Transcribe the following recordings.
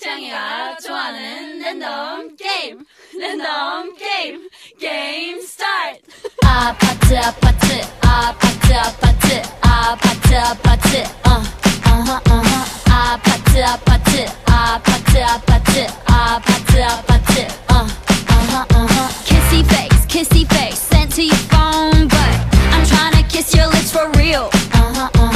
태양이가 좋아하는 랜덤 게임 랜덤 게임 게임 스타트 아파트 아파트 아파트 아파트 아파트 아파트 어 어허 어허 아파트 아파트 아파트 아파트 아파트 아파트 어 어허 어허 Kissy face kissy face sent to your phone but I'm trying to kiss your lips for real uh-huh uh-huh red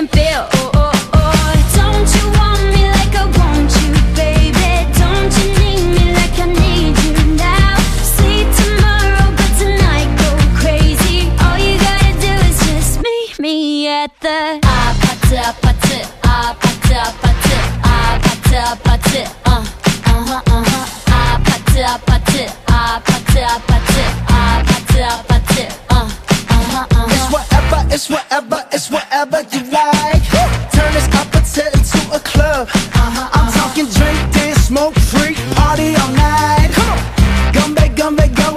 can feel. Oh, oh, oh. Don't you want me like I want you, baby? Don't you need me like I need you now? See tomorrow, but tonight go crazy. All you gotta do is just meet me at the. Ah, pat up, pat uh, uh-huh, uh-huh. uh huh, uh huh. Ah, pat up, pat uh, uh huh, uh huh. Guess what?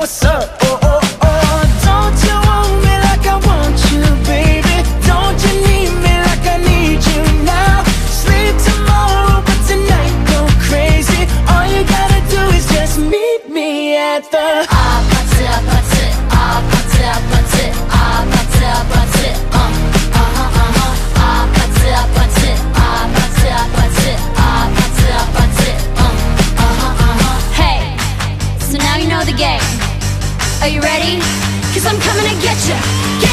what's up? Are you ready? Cause I'm coming to get you.